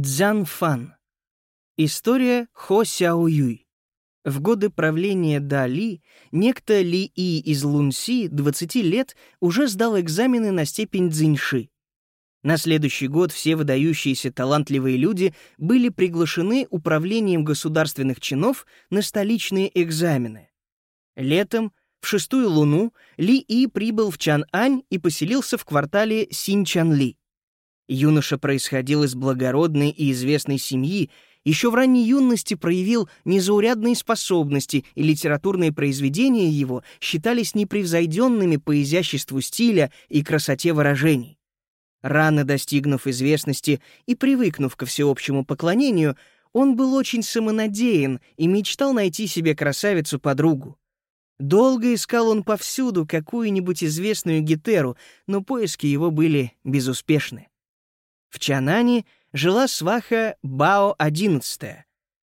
Цзянфан. История Хо Сяо Юй. В годы правления Дали некто Ли И из Лунси, 20 лет, уже сдал экзамены на степень Цзиньши. На следующий год все выдающиеся талантливые люди были приглашены управлением государственных чинов на столичные экзамены. Летом, в шестую луну, Ли И прибыл в Чан-Ань и поселился в квартале Синчан-Ли. Юноша происходил из благородной и известной семьи еще в ранней юности проявил незаурядные способности, и литературные произведения его считались непревзойденными по изяществу стиля и красоте выражений. Рано достигнув известности и привыкнув ко всеобщему поклонению, он был очень самонадеян и мечтал найти себе красавицу-подругу. Долго искал он повсюду какую-нибудь известную гетеру, но поиски его были безуспешны. В Чанане — жила сваха Бао-11.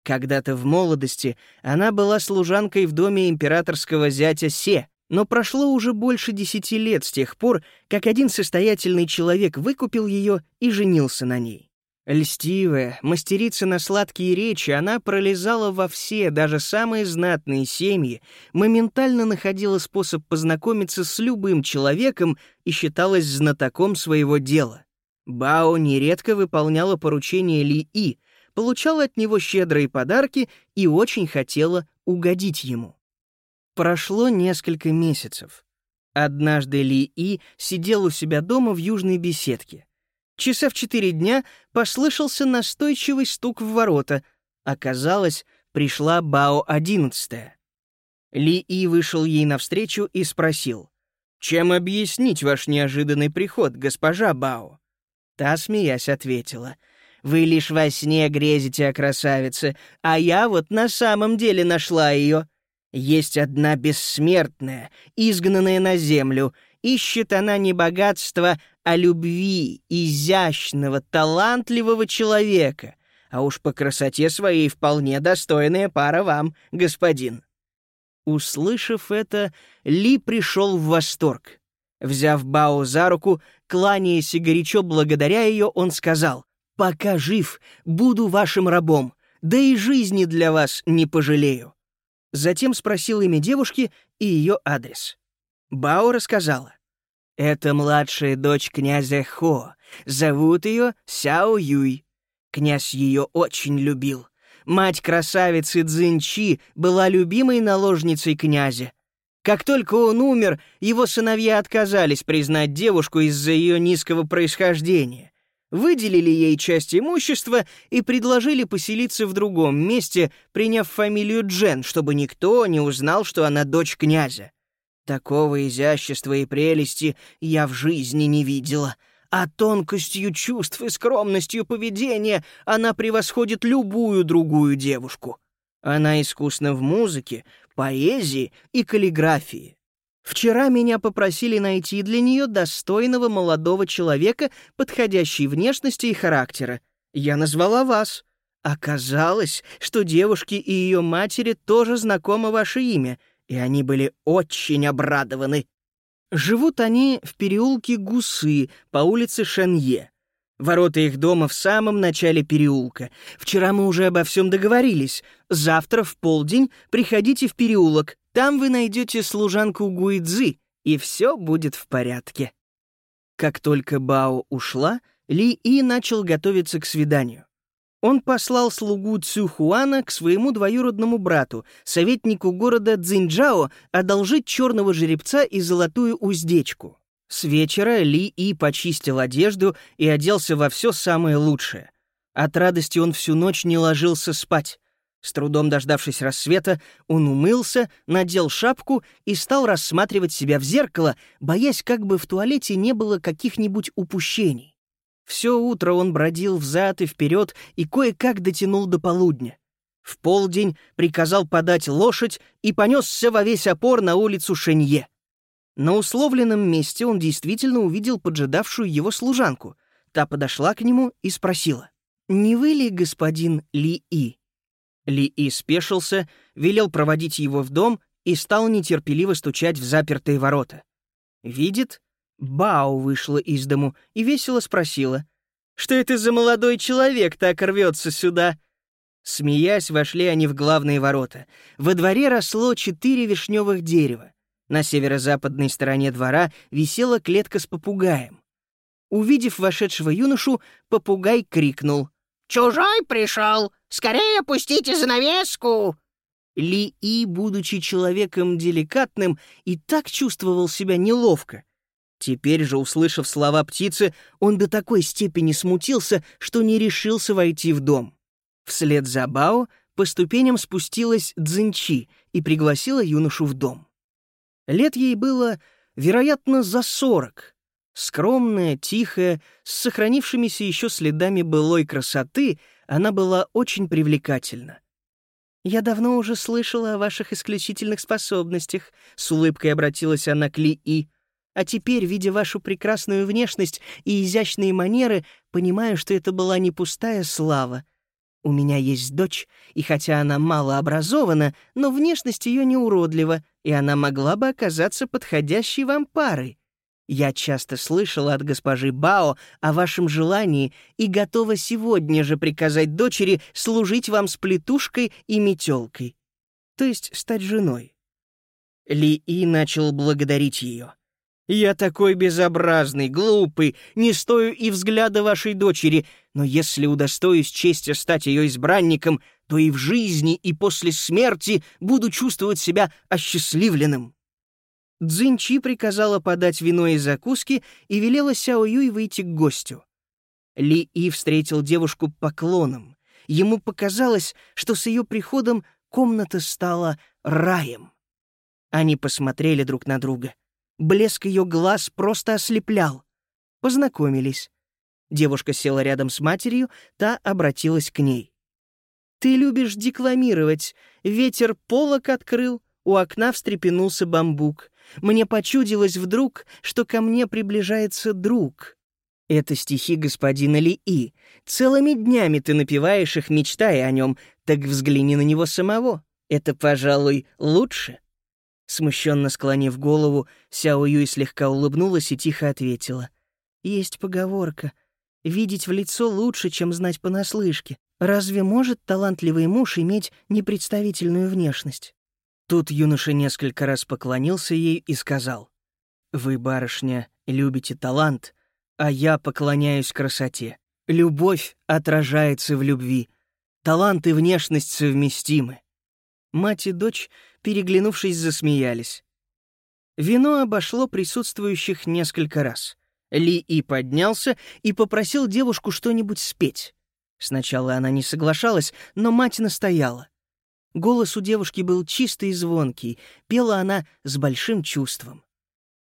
Когда-то в молодости она была служанкой в доме императорского зятя Се, но прошло уже больше десяти лет с тех пор, как один состоятельный человек выкупил ее и женился на ней. Льстивая, мастерица на сладкие речи, она пролезала во все, даже самые знатные семьи, моментально находила способ познакомиться с любым человеком и считалась знатоком своего дела. Бао нередко выполняла поручения Ли И, получала от него щедрые подарки и очень хотела угодить ему. Прошло несколько месяцев. Однажды Ли И сидел у себя дома в южной беседке. Часа в четыре дня послышался настойчивый стук в ворота. Оказалось, пришла Бао одиннадцатая. Ли И вышел ей навстречу и спросил, «Чем объяснить ваш неожиданный приход, госпожа Бао?» Та, смеясь, ответила. «Вы лишь во сне грезите о красавице, а я вот на самом деле нашла ее. Есть одна бессмертная, изгнанная на землю. Ищет она не богатства, а любви, изящного, талантливого человека. А уж по красоте своей вполне достойная пара вам, господин». Услышав это, Ли пришел в восторг. Взяв Бао за руку, кланяясь и горячо благодаря ее, он сказал, «Пока жив, буду вашим рабом, да и жизни для вас не пожалею». Затем спросил имя девушки и ее адрес. Бао рассказала. «Это младшая дочь князя Хо. Зовут ее Сяо Юй. Князь ее очень любил. Мать красавицы Цзиньчи была любимой наложницей князя. Как только он умер, его сыновья отказались признать девушку из-за ее низкого происхождения. Выделили ей часть имущества и предложили поселиться в другом месте, приняв фамилию Джен, чтобы никто не узнал, что она дочь князя. Такого изящества и прелести я в жизни не видела. А тонкостью чувств и скромностью поведения она превосходит любую другую девушку. Она искусна в музыке, поэзии и каллиграфии. Вчера меня попросили найти для нее достойного молодого человека, подходящей внешности и характера. Я назвала вас. Оказалось, что девушке и ее матери тоже знакомо ваше имя, и они были очень обрадованы. Живут они в переулке Гусы по улице Шенье. Ворота их дома в самом начале переулка. Вчера мы уже обо всем договорились. Завтра в полдень приходите в переулок. Там вы найдете служанку Гуидзы, и все будет в порядке». Как только Бао ушла, Ли И начал готовиться к свиданию. Он послал слугу Цюхуана к своему двоюродному брату, советнику города Цзиньчжао, одолжить черного жеребца и золотую уздечку. С вечера Ли И почистил одежду и оделся во все самое лучшее. От радости он всю ночь не ложился спать. С трудом дождавшись рассвета, он умылся, надел шапку и стал рассматривать себя в зеркало, боясь, как бы в туалете не было каких-нибудь упущений. Все утро он бродил взад и вперед и кое-как дотянул до полудня. В полдень приказал подать лошадь и понесся во весь опор на улицу Шенье. На условленном месте он действительно увидел поджидавшую его служанку. Та подошла к нему и спросила, «Не вы ли господин Ли-И?» Ли-И спешился, велел проводить его в дом и стал нетерпеливо стучать в запертые ворота. Видит, Бао вышла из дому и весело спросила, Что это за молодой человек так рвется сюда?» Смеясь, вошли они в главные ворота. Во дворе росло четыре вишневых дерева. На северо-западной стороне двора висела клетка с попугаем. Увидев вошедшего юношу, попугай крикнул. «Чужой пришел! Скорее пустите занавеску!» Ли-И, будучи человеком деликатным, и так чувствовал себя неловко. Теперь же, услышав слова птицы, он до такой степени смутился, что не решился войти в дом. Вслед за Бао по ступеням спустилась Цзинчи и пригласила юношу в дом. Лет ей было, вероятно, за сорок. Скромная, тихая, с сохранившимися еще следами былой красоты, она была очень привлекательна. «Я давно уже слышала о ваших исключительных способностях», — с улыбкой обратилась она к Ли-И. «А теперь, видя вашу прекрасную внешность и изящные манеры, понимаю, что это была не пустая слава, у меня есть дочь, и хотя она мало образована, но внешность ее не уродлива, и она могла бы оказаться подходящей вам парой. Я часто слышала от госпожи Бао о вашем желании и готова сегодня же приказать дочери служить вам с плетушкой и метелкой, то есть стать женой». Ли И начал благодарить ее. Я такой безобразный, глупый, не стою и взгляда вашей дочери, но если удостоюсь чести стать ее избранником, то и в жизни, и после смерти буду чувствовать себя осчастливленным». Цзиньчи приказала подать вино и закуски и велела Сяо Юй выйти к гостю. Ли И встретил девушку поклоном. Ему показалось, что с ее приходом комната стала раем. Они посмотрели друг на друга. Блеск ее глаз просто ослеплял. Познакомились. Девушка села рядом с матерью, та обратилась к ней. «Ты любишь декламировать. Ветер полок открыл, у окна встрепенулся бамбук. Мне почудилось вдруг, что ко мне приближается друг». Это стихи господина Ли-И. Целыми днями ты напеваешь их, мечтая о нем, так взгляни на него самого. Это, пожалуй, лучше. Смущенно склонив голову, Сяо Юй слегка улыбнулась и тихо ответила. «Есть поговорка. Видеть в лицо лучше, чем знать понаслышке. Разве может талантливый муж иметь непредставительную внешность?» Тут юноша несколько раз поклонился ей и сказал. «Вы, барышня, любите талант, а я поклоняюсь красоте. Любовь отражается в любви. Талант и внешность совместимы». Мать и дочь переглянувшись, засмеялись. Вино обошло присутствующих несколько раз. Ли и поднялся и попросил девушку что-нибудь спеть. Сначала она не соглашалась, но мать настояла. Голос у девушки был чистый и звонкий, пела она с большим чувством.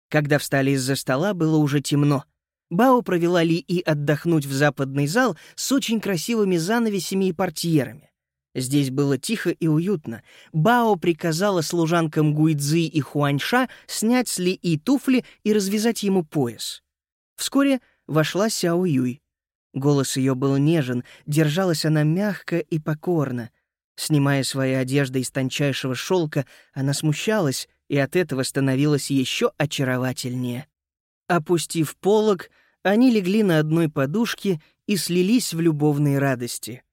Когда встали из-за стола, было уже темно. Бао провела Ли и отдохнуть в западный зал с очень красивыми занавесями и портьерами. Здесь было тихо и уютно. Бао приказала служанкам Гуйцзы и Хуаньша снять с Ли и туфли и развязать ему пояс. Вскоре вошла Сяо Юй. Голос ее был нежен, держалась она мягко и покорно. Снимая свои одежды из тончайшего шелка, она смущалась и от этого становилась еще очаровательнее. Опустив полог, они легли на одной подушке и слились в любовной радости —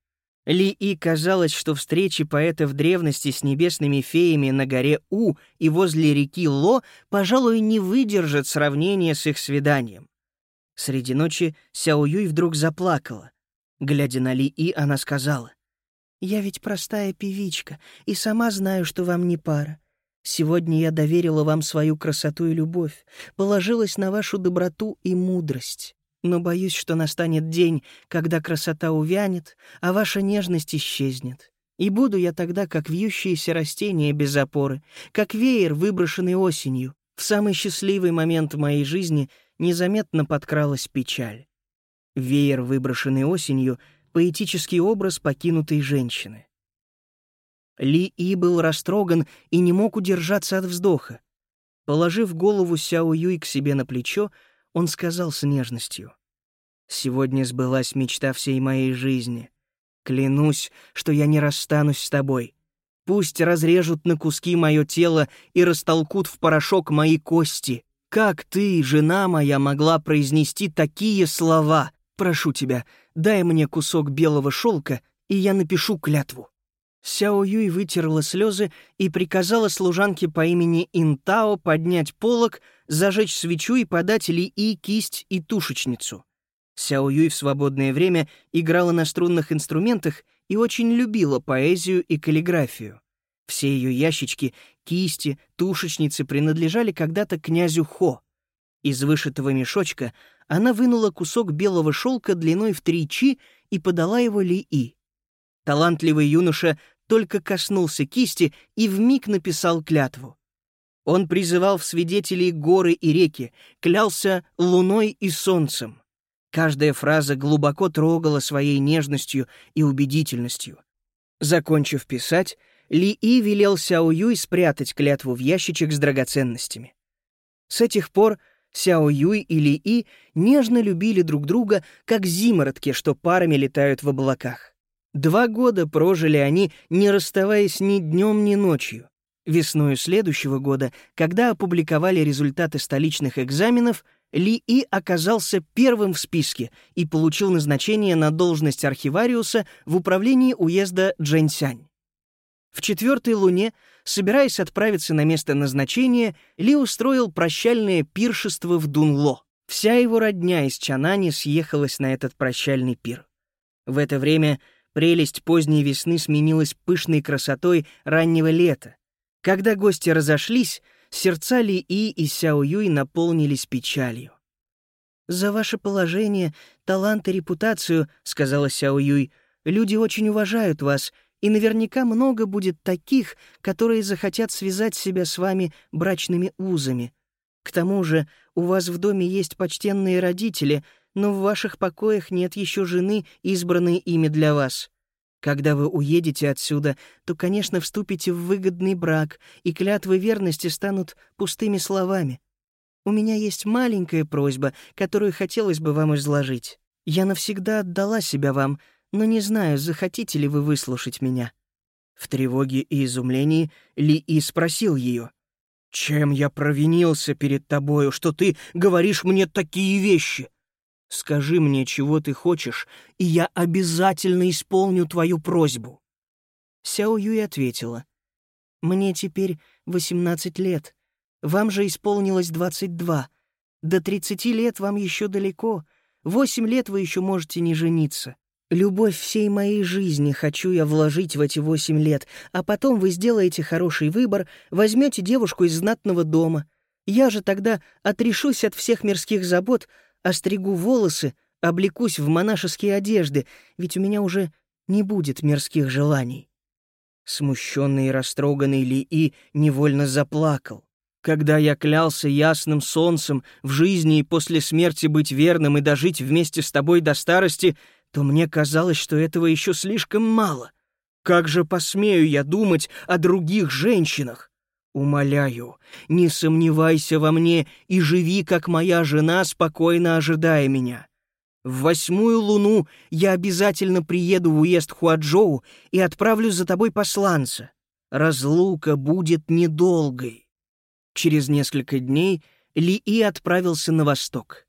ли И казалось, что встречи поэта в древности с небесными феями на горе У и возле реки Ло, пожалуй, не выдержат сравнения с их свиданием. Среди ночи Сяо Юй вдруг заплакала. Глядя на Ли И, она сказала, «Я ведь простая певичка, и сама знаю, что вам не пара. Сегодня я доверила вам свою красоту и любовь, положилась на вашу доброту и мудрость но боюсь, что настанет день, когда красота увянет, а ваша нежность исчезнет. И буду я тогда, как вьющееся растение без опоры, как веер, выброшенный осенью. В самый счастливый момент моей жизни незаметно подкралась печаль. Веер, выброшенный осенью, — поэтический образ покинутой женщины. Ли И был растроган и не мог удержаться от вздоха. Положив голову Сяо Юй к себе на плечо, он сказал с нежностью. «Сегодня сбылась мечта всей моей жизни. Клянусь, что я не расстанусь с тобой. Пусть разрежут на куски мое тело и растолкут в порошок мои кости. Как ты, жена моя, могла произнести такие слова? Прошу тебя, дай мне кусок белого шелка, и я напишу клятву». Сяо Юй вытерла слезы и приказала служанке по имени Интао поднять полог, зажечь свечу и подать Ли И кисть и тушечницу. Сяо Юй в свободное время играла на струнных инструментах и очень любила поэзию и каллиграфию. Все ее ящички, кисти, тушечницы принадлежали когда-то князю Хо. Из вышитого мешочка она вынула кусок белого шелка длиной в три чи и подала его Ли И. Талантливый юноша только коснулся кисти и вмиг написал клятву. Он призывал в свидетелей горы и реки, клялся луной и солнцем. Каждая фраза глубоко трогала своей нежностью и убедительностью. Закончив писать, Ли И велел Сяо Юй спрятать клятву в ящичек с драгоценностями. С этих пор Сяо Юй и Ли И нежно любили друг друга, как зимородки, что парами летают в облаках. Два года прожили они, не расставаясь ни днем, ни ночью. Весною следующего года, когда опубликовали результаты столичных экзаменов, Ли И оказался первым в списке и получил назначение на должность архивариуса в управлении уезда Джэньсянь. В четвертой луне, собираясь отправиться на место назначения, Ли устроил прощальное пиршество в Дунло. Вся его родня из Чанани съехалась на этот прощальный пир. В это время Прелесть поздней весны сменилась пышной красотой раннего лета. Когда гости разошлись, сердца Ли И и Сяо Юй наполнились печалью. «За ваше положение, талант и репутацию», — сказала Сяо Юй, — «люди очень уважают вас, и наверняка много будет таких, которые захотят связать себя с вами брачными узами. К тому же у вас в доме есть почтенные родители, но в ваших покоях нет еще жены, избранной ими для вас. Когда вы уедете отсюда, то, конечно, вступите в выгодный брак, и клятвы верности станут пустыми словами. У меня есть маленькая просьба, которую хотелось бы вам изложить. Я навсегда отдала себя вам, но не знаю, захотите ли вы выслушать меня». В тревоге и изумлении Ли И спросил ее. «Чем я провинился перед тобою, что ты говоришь мне такие вещи?» Скажи мне, чего ты хочешь, и я обязательно исполню твою просьбу». Сяо Юй ответила. «Мне теперь 18 лет. Вам же исполнилось 22. До 30 лет вам еще далеко. Восемь лет вы еще можете не жениться. Любовь всей моей жизни хочу я вложить в эти восемь лет, а потом вы сделаете хороший выбор, возьмете девушку из знатного дома. Я же тогда отрешусь от всех мирских забот, остригу волосы, облекусь в монашеские одежды, ведь у меня уже не будет мирских желаний. Смущенный и растроганный Ли-И невольно заплакал. Когда я клялся ясным солнцем в жизни и после смерти быть верным и дожить вместе с тобой до старости, то мне казалось, что этого еще слишком мало. Как же посмею я думать о других женщинах? Умоляю, не сомневайся во мне и живи, как моя жена, спокойно ожидая меня. В восьмую луну я обязательно приеду в уезд Хуаджоу и отправлю за тобой посланца. Разлука будет недолгой. Через несколько дней Ли И отправился на восток.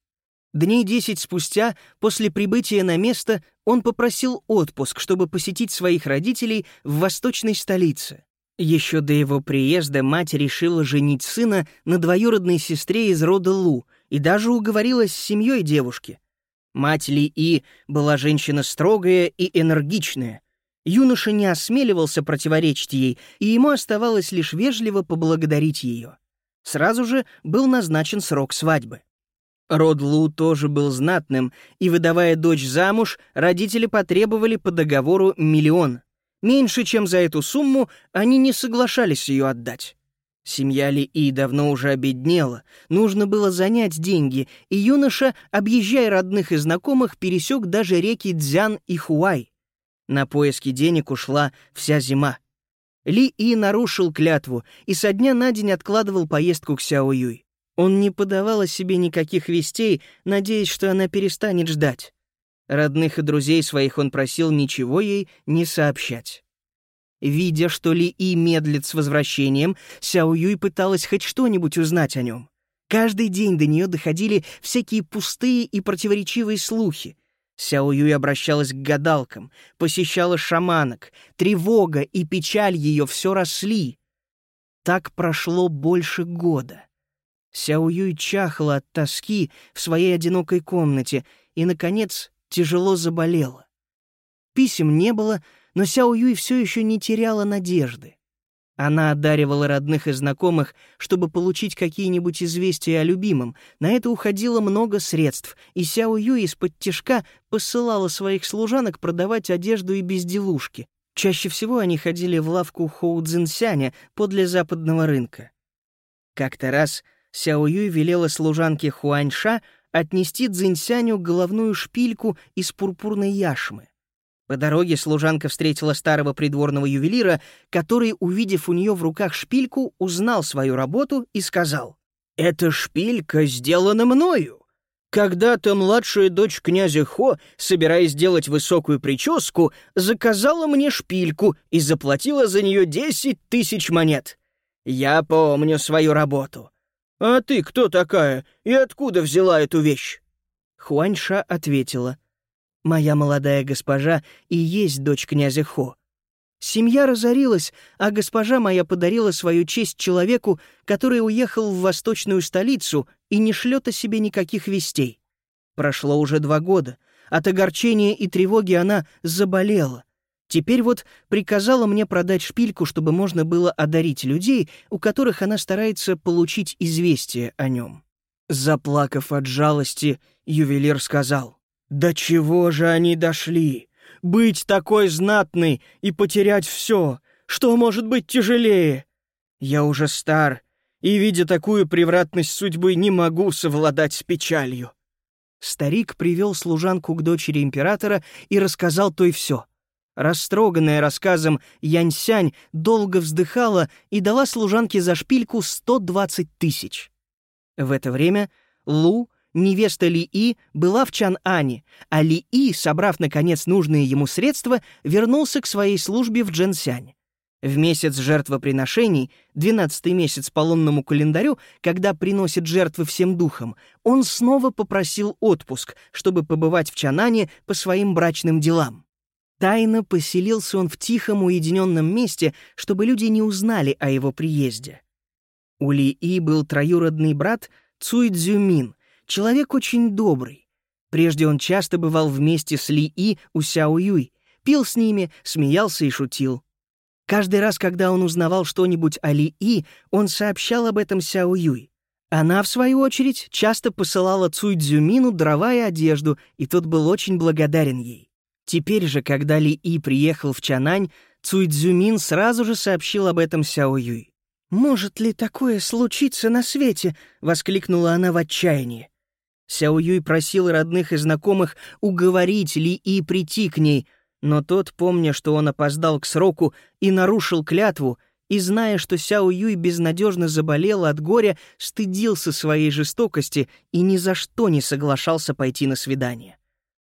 Дней десять спустя, после прибытия на место, он попросил отпуск, чтобы посетить своих родителей в восточной столице. Еще до его приезда мать решила женить сына на двоюродной сестре из рода Лу и даже уговорилась с семьей девушки. Мать Ли И была женщина строгая и энергичная. Юноша не осмеливался противоречить ей, и ему оставалось лишь вежливо поблагодарить ее. Сразу же был назначен срок свадьбы. Род Лу тоже был знатным, и, выдавая дочь замуж, родители потребовали по договору миллион — Меньше, чем за эту сумму, они не соглашались ее отдать. Семья Ли И давно уже обеднела, нужно было занять деньги, и юноша, объезжая родных и знакомых, пересек даже реки Дзян и Хуай. На поиски денег ушла вся зима. Ли И нарушил клятву и со дня на день откладывал поездку к Сяо Юй. Он не подавал о себе никаких вестей, надеясь, что она перестанет ждать. Родных и друзей своих он просил ничего ей не сообщать. Видя, что Ли И медлит с возвращением, Сяо Юй пыталась хоть что-нибудь узнать о нем. Каждый день до нее доходили всякие пустые и противоречивые слухи. Сяо Юй обращалась к гадалкам, посещала шаманок. Тревога и печаль ее все росли. Так прошло больше года. Сяо Юй чахла от тоски в своей одинокой комнате и, наконец, тяжело заболела. Писем не было, но Сяо Юй все еще не теряла надежды. Она одаривала родных и знакомых, чтобы получить какие-нибудь известия о любимом. На это уходило много средств, и Сяо Юй из-под тишка посылала своих служанок продавать одежду и безделушки. Чаще всего они ходили в лавку Хоу Цзинсяня подле западного рынка. Как-то раз Сяо Юй велела служанке Хуаньша отнести Цзинсяню головную шпильку из пурпурной яшмы. По дороге служанка встретила старого придворного ювелира, который, увидев у нее в руках шпильку, узнал свою работу и сказал, «Эта шпилька сделана мною. Когда-то младшая дочь князя Хо, собираясь сделать высокую прическу, заказала мне шпильку и заплатила за нее десять тысяч монет. Я помню свою работу. А ты кто такая и откуда взяла эту вещь?» Хуаньша ответила — Моя молодая госпожа и есть дочь князя Хо. Семья разорилась, а госпожа моя подарила свою честь человеку, который уехал в восточную столицу и не шлет о себе никаких вестей. Прошло уже два года. От огорчения и тревоги она заболела. Теперь вот приказала мне продать шпильку, чтобы можно было одарить людей, у которых она старается получить известие о нем. Заплакав от жалости, ювелир сказал, до чего же они дошли? Быть такой знатной и потерять все, что может быть тяжелее? Я уже стар, и, видя такую превратность судьбы, не могу совладать с печалью. Старик привел служанку к дочери императора и рассказал той все. Растроганная рассказом, Яньсянь долго вздыхала и дала служанке за шпильку 120 тысяч. В это время Лу невеста Ли-И была в Чан-Ане, а Ли-И, собрав, наконец, нужные ему средства, вернулся к своей службе в Джэнсянь. В месяц жертвоприношений, двенадцатый месяц по лунному календарю, когда приносит жертвы всем духам, он снова попросил отпуск, чтобы побывать в Чанане по своим брачным делам. Тайно поселился он в тихом уединенном месте, чтобы люди не узнали о его приезде. У Ли-И был троюродный брат Цуй Цзюмин, Человек очень добрый. Прежде он часто бывал вместе с Ли И у Сяо Юй, пил с ними, смеялся и шутил. Каждый раз, когда он узнавал что-нибудь о Ли И, он сообщал об этом Сяо Юй. Она, в свою очередь, часто посылала Цуй Цзюмину дрова и одежду, и тот был очень благодарен ей. Теперь же, когда Ли И приехал в Чанань, Цуй Цзюмин сразу же сообщил об этом Сяо Юй. «Может ли такое случиться на свете?» — воскликнула она в отчаянии. Сяо Юй просил родных и знакомых уговорить Ли И прийти к ней, но тот, помня, что он опоздал к сроку и нарушил клятву, и зная, что Сяо Юй безнадежно заболел от горя, стыдился своей жестокости и ни за что не соглашался пойти на свидание.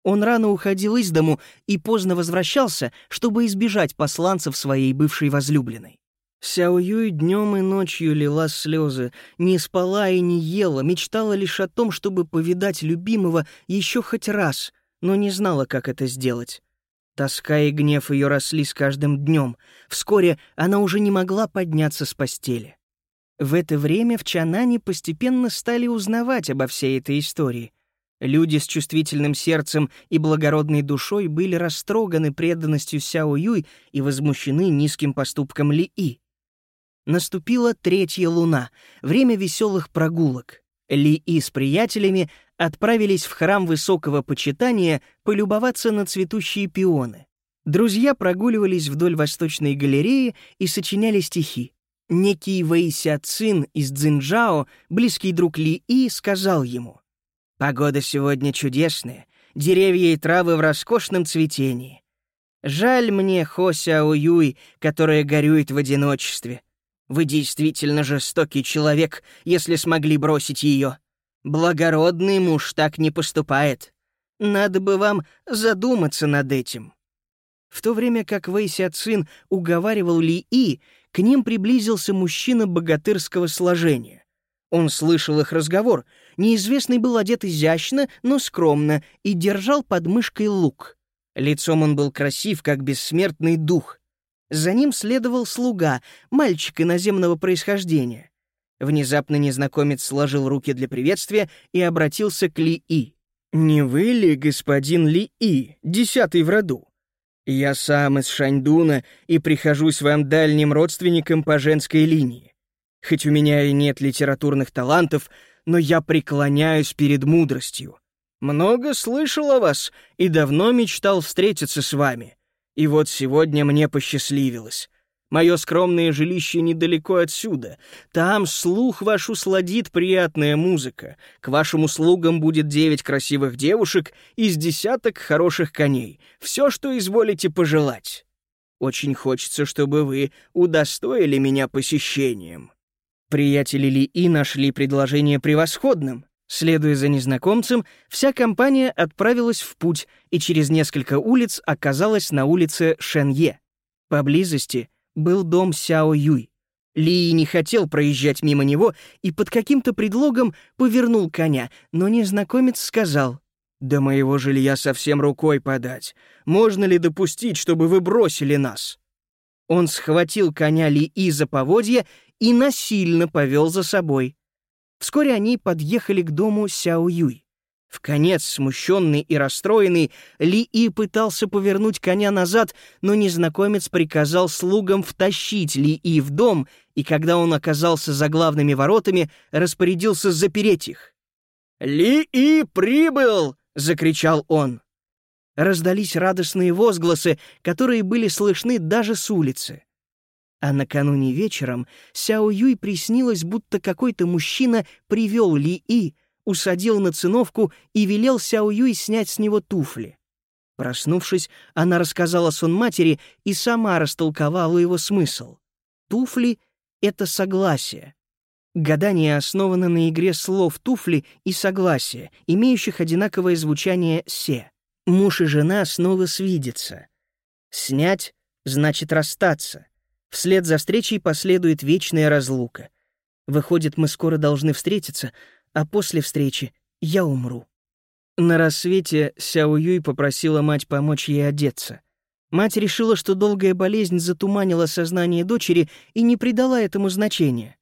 Он рано уходил из дому и поздно возвращался, чтобы избежать посланцев своей бывшей возлюбленной. Сяо Юй днем и ночью лила слезы, не спала и не ела, мечтала лишь о том, чтобы повидать любимого еще хоть раз, но не знала, как это сделать. Тоска и гнев ее росли с каждым днем. Вскоре она уже не могла подняться с постели. В это время в Чанане постепенно стали узнавать обо всей этой истории. Люди с чувствительным сердцем и благородной душой были растроганы преданностью Сяо Юй и возмущены низким поступком Ли И. Наступила третья луна, время веселых прогулок. Ли И с приятелями отправились в храм высокого почитания полюбоваться на цветущие пионы. Друзья прогуливались вдоль восточной галереи и сочиняли стихи. Некий Вэйся Цин из Цзинджао, близкий друг Ли И, сказал ему, «Погода сегодня чудесная, деревья и травы в роскошном цветении. Жаль мне Хо Сяо Юй, которая горюет в одиночестве. Вы действительно жестокий человек, если смогли бросить ее. Благородный муж так не поступает. Надо бы вам задуматься над этим». В то время как Вэйся Цин уговаривал Ли И, к ним приблизился мужчина богатырского сложения. Он слышал их разговор. Неизвестный был одет изящно, но скромно, и держал под мышкой лук. Лицом он был красив, как бессмертный дух. За ним следовал слуга, мальчик иноземного происхождения. Внезапно незнакомец сложил руки для приветствия и обратился к Ли-И. «Не вы ли, господин Ли-И, десятый в роду? Я сам из Шаньдуна и прихожусь вам дальним родственником по женской линии. Хоть у меня и нет литературных талантов, но я преклоняюсь перед мудростью. Много слышал о вас и давно мечтал встретиться с вами. И вот сегодня мне посчастливилось. Мое скромное жилище недалеко отсюда. Там слух ваш усладит приятная музыка. К вашим услугам будет девять красивых девушек из десяток хороших коней. Все, что изволите пожелать. Очень хочется, чтобы вы удостоили меня посещением». Приятели Ли И нашли предложение превосходным. Следуя за незнакомцем, вся компания отправилась в путь и через несколько улиц оказалась на улице Шенье. Поблизости был дом Сяо Юй. Ли не хотел проезжать мимо него и под каким-то предлогом повернул коня, но незнакомец сказал, «До моего жилья совсем рукой подать. Можно ли допустить, чтобы вы бросили нас?» Он схватил коня Ли И за поводья и насильно повел за собой. Вскоре они подъехали к дому Сяо Юй. В конец, смущенный и расстроенный, Ли И пытался повернуть коня назад, но незнакомец приказал слугам втащить Ли И в дом, и когда он оказался за главными воротами, распорядился запереть их. «Ли И прибыл!» — закричал он. Раздались радостные возгласы, которые были слышны даже с улицы. А накануне вечером Сяо Юй приснилось, будто какой-то мужчина привел Ли И, усадил на циновку и велел Сяо Юй снять с него туфли. Проснувшись, она рассказала сон матери и сама растолковала его смысл. Туфли — это согласие. Гадание основано на игре слов «туфли» и «согласие», имеющих одинаковое звучание «се». Муж и жена снова свидятся. Снять — значит расстаться. Вслед за встречей последует вечная разлука. Выходит, мы скоро должны встретиться, а после встречи я умру. На рассвете Сяо Юй попросила мать помочь ей одеться. Мать решила, что долгая болезнь затуманила сознание дочери и не придала этому значения.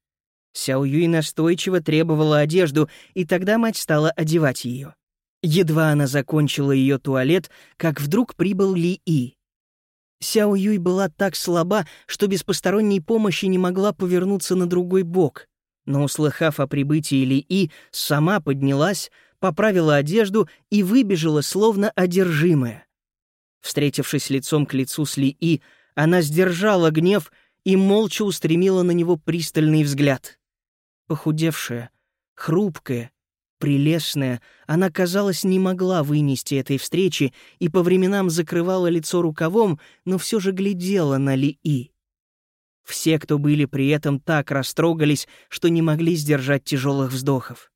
Сяо Юй настойчиво требовала одежду, и тогда мать стала одевать ее. Едва она закончила ее туалет, как вдруг прибыл Ли И. Сяо Юй была так слаба, что без посторонней помощи не могла повернуться на другой бок. Но, услыхав о прибытии Ли И, сама поднялась, поправила одежду и выбежала, словно одержимая. Встретившись лицом к лицу с Ли И, она сдержала гнев и молча устремила на него пристальный взгляд. Похудевшая, хрупкая, Прелестная, она, казалось, не могла вынести этой встречи и по временам закрывала лицо рукавом, но все же глядела на Ли-И. Все, кто были при этом, так растрогались, что не могли сдержать тяжелых вздохов.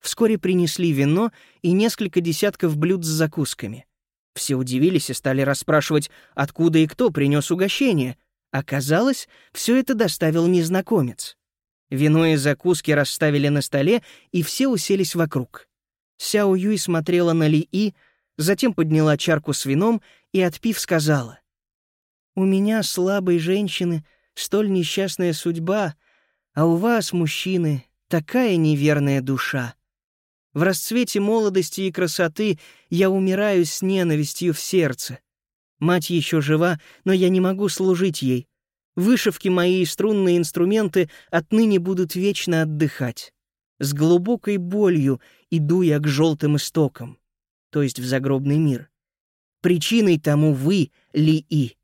Вскоре принесли вино и несколько десятков блюд с закусками. Все удивились и стали расспрашивать, откуда и кто принес угощение. Оказалось, все это доставил незнакомец. Вино и закуски расставили на столе, и все уселись вокруг. Сяо Юй смотрела на Ли И, затем подняла чарку с вином и, отпив, сказала. «У меня, слабой женщины, столь несчастная судьба, а у вас, мужчины, такая неверная душа. В расцвете молодости и красоты я умираю с ненавистью в сердце. Мать еще жива, но я не могу служить ей. Вышивки мои и струнные инструменты отныне будут вечно отдыхать. С глубокой болью иду я к желтым истокам, то есть в загробный мир. Причиной тому вы, Ли-И.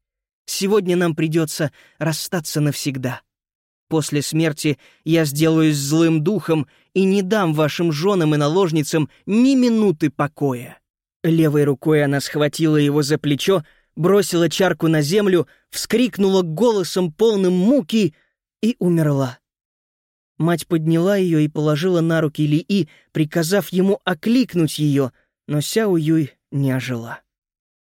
Сегодня нам придется расстаться навсегда. После смерти я сделаюсь злым духом и не дам вашим женам и наложницам ни минуты покоя». Левой рукой она схватила его за плечо, бросила чарку на землю, вскрикнула голосом полным муки и умерла. Мать подняла ее и положила на руки Ли-И, приказав ему окликнуть ее, но Сяо Юй не ожила.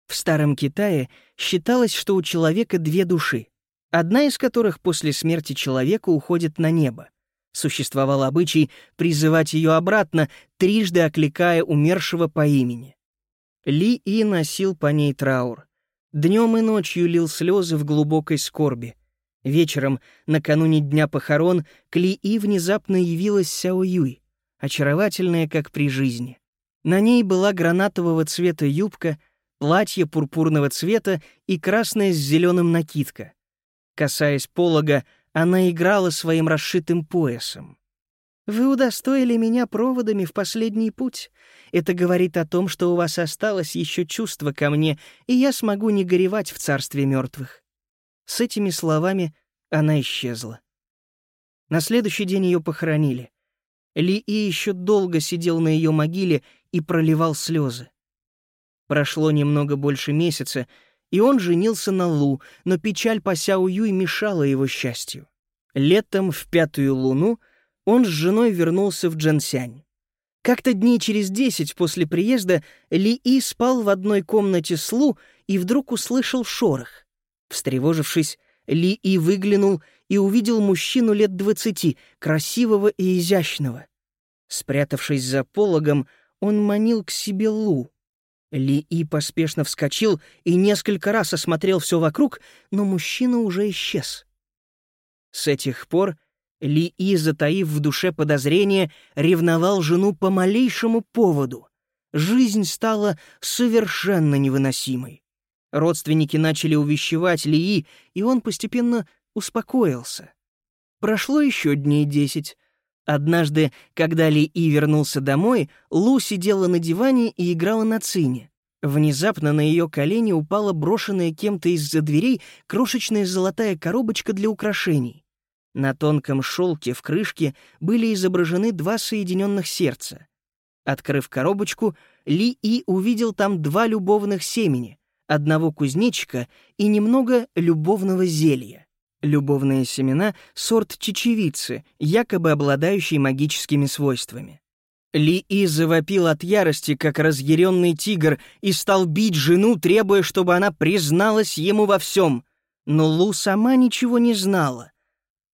В Старом Китае считалось, что у человека две души, одна из которых после смерти человека уходит на небо, Существовал обычай призывать ее обратно, трижды окликая умершего по имени. Ли И носил по ней траур. Днем и ночью лил слезы в глубокой скорби. Вечером, накануне дня похорон, к И внезапно явилась Сяо Юй, очаровательная, как при жизни. На ней была гранатового цвета юбка, платье пурпурного цвета и красная с зеленым накидка. Касаясь полога, она играла своим расшитым поясом. «Вы удостоили меня проводами в последний путь. Это говорит о том, что у вас осталось еще чувство ко мне, и я смогу не горевать в царстве мертвых». С этими словами она исчезла. На следующий день ее похоронили. Ли И еще долго сидел на ее могиле и проливал слезы. Прошло немного больше месяца, и он женился на Лу, но печаль по Сяо Юй мешала его счастью. Летом, в пятую луну, он с женой вернулся в Джансянь. Как-то дней через десять после приезда Ли И спал в одной комнате с Лу и вдруг услышал шорох. Встревожившись, Ли И выглянул и увидел мужчину лет двадцати, красивого и изящного. Спрятавшись за пологом, он манил к себе Лу. Ли И поспешно вскочил и несколько раз осмотрел все вокруг, но мужчина уже исчез. С этих пор Ли И, затаив в душе подозрение, ревновал жену по малейшему поводу. Жизнь стала совершенно невыносимой. Родственники начали увещевать Ли И, он постепенно успокоился. Прошло еще дней десять. Однажды, когда Ли И вернулся домой, Лу сидела на диване и играла на цине. Внезапно на ее колени упала брошенная кем-то из-за дверей крошечная золотая коробочка для украшений. На тонком шелке в крышке были изображены два соединенных сердца. Открыв коробочку, Ли И увидел там два любовных семени, одного кузнечика и немного любовного зелья. Любовные семена — сорт чечевицы, якобы обладающий магическими свойствами. Ли И завопил от ярости, как разъяренный тигр, и стал бить жену, требуя, чтобы она призналась ему во всем. Но Лу сама ничего не знала.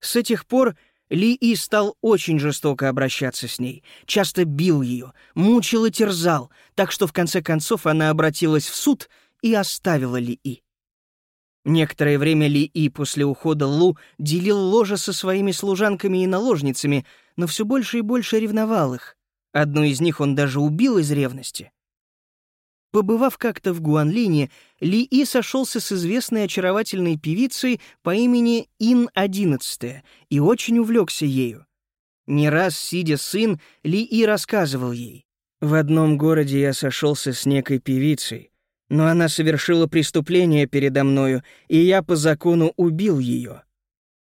С этих пор Ли И стал очень жестоко обращаться с ней, часто бил ее, мучил и терзал, так что в конце концов она обратилась в суд и оставила Ли И. Некоторое время Ли И после ухода Лу делил ложе со своими служанками и наложницами, но все больше и больше ревновал их. Одну из них он даже убил из ревности. Побывав как-то в Гуанлине, Ли И сошелся с известной очаровательной певицей по имени Ин-11 и очень увлекся ею. Не раз, сидя сын, Ли И рассказывал ей. «В одном городе я сошелся с некой певицей, но она совершила преступление передо мною, и я по закону убил ее.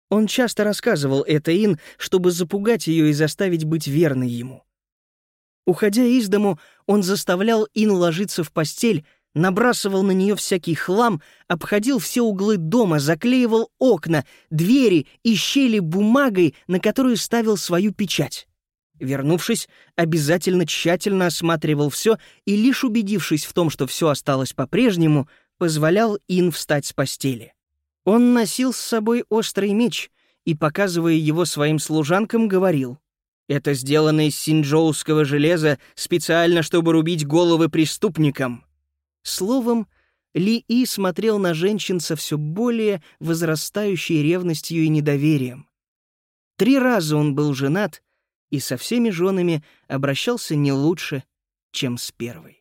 Он часто рассказывал это Ин, чтобы запугать ее и заставить быть верной ему. Уходя из дому, он заставлял Ин ложиться в постель, набрасывал на нее всякий хлам, обходил все углы дома, заклеивал окна, двери и щели бумагой, на которую ставил свою печать. Вернувшись, обязательно тщательно осматривал все и, лишь убедившись в том, что все осталось по-прежнему, позволял Ин встать с постели. Он носил с собой острый меч и, показывая его своим служанкам, говорил, «Это сделано из синджоуского железа специально, чтобы рубить головы преступникам». Словом, Ли И смотрел на женщин со все более возрастающей ревностью и недоверием. Три раза он был женат — и со всеми женами обращался не лучше, чем с первой.